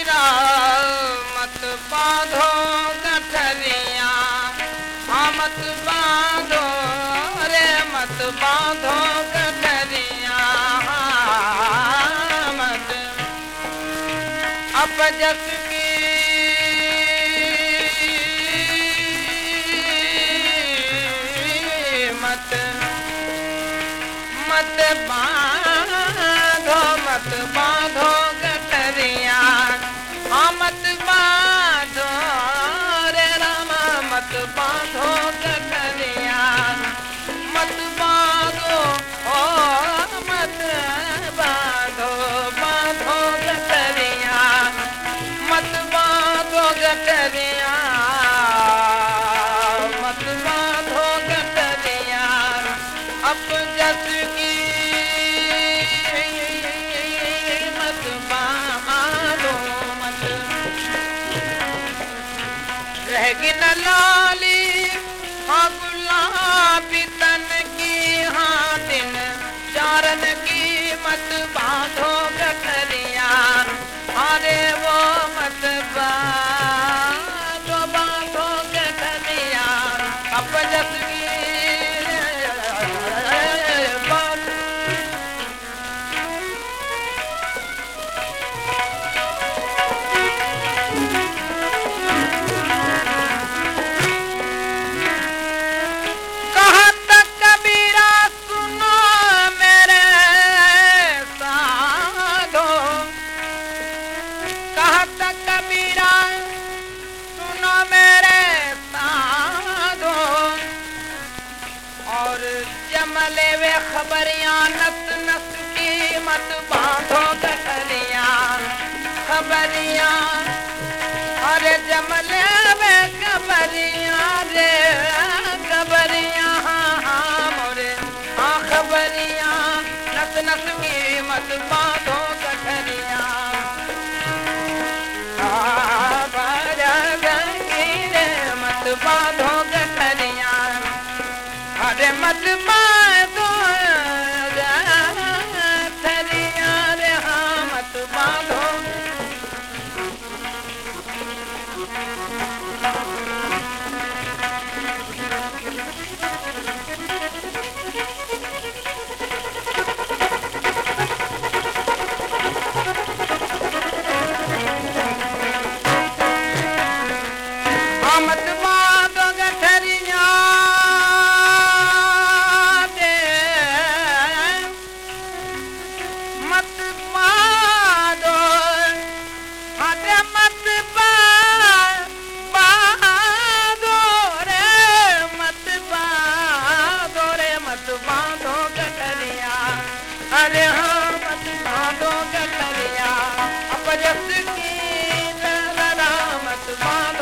कबीरा मत बांधो गठरिया हाँ मत बांधो, रे मत बांधो गठरिया मत अपजस की। मत मत बांधो बांधो गठरिया मत बांधो ओ मत बांधो बांधो गठरिया मत बांधो गठरिया मत बांधो गठरिया अब जस लाली हाँ गुलाबी तन की हाँ दिन की मत बांधो अरे वो मत बांधो बांधो गठरिया। अब जस की और जमले वे ख़बरियां नत नस की मत बांधो घरिया ख़बरियां अरे जमले वे ख़बरियां हाँ ख़बरियां नत नस की बांधो Fatima Bye.